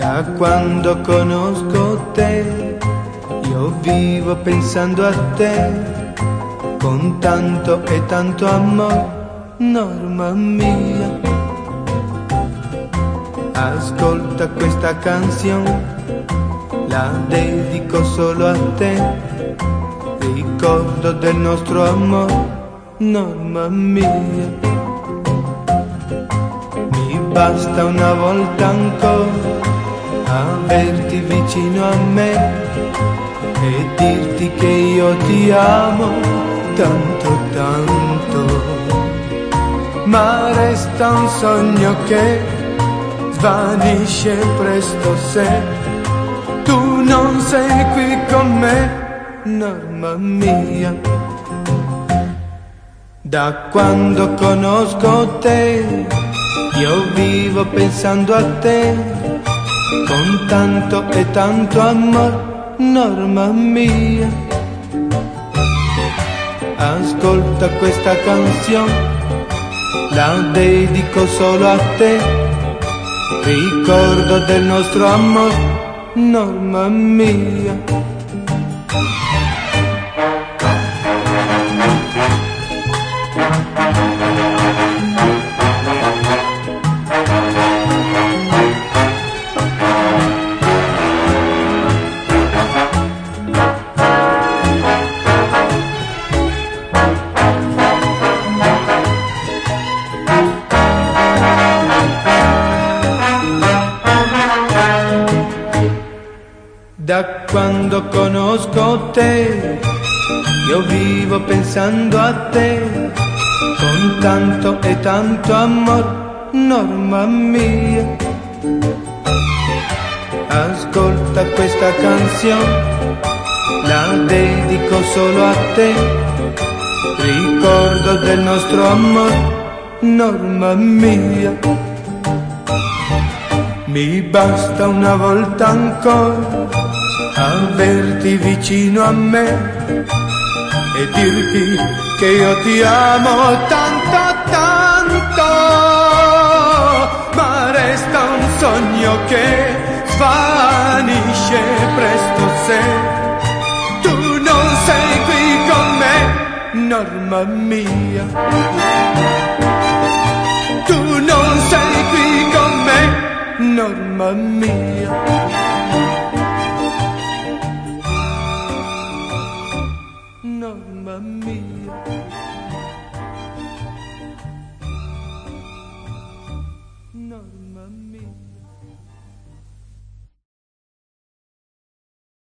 Da quando conosco te, io vivo pensando a te, con tanto e tanto amore, norma mia. Ascolta questa canzone, la dedico solo a te, ricordo del nostro amore, norma mia. Mi basta una volta ancora averti vicino a me e dirti che io ti amo tanto tanto. Ma resta un sogno che svanisce presto se tu non sei qui con me, norma mia. Da quando conosco te, io vivo pensando a te con tanto e tanto amor, norma mia. Ascolta questa canzone, la dedico solo a te, ricordo del nostro amor, norma mia. Da quando conosco te, io vivo pensando a te, con tanto e tanto amor, norma mia. Ascolta questa canzone, la dedico solo a te, ricordo del nostro amor, norma mia. Mi basta una volta ancora averti vicino a me e dirti che io ti amo tanto tanto. Ma resta un sogno che svanisce presto se tu non sei qui con me norma mia. Tu non sei qui con me norma mia norma mia. Norma mia.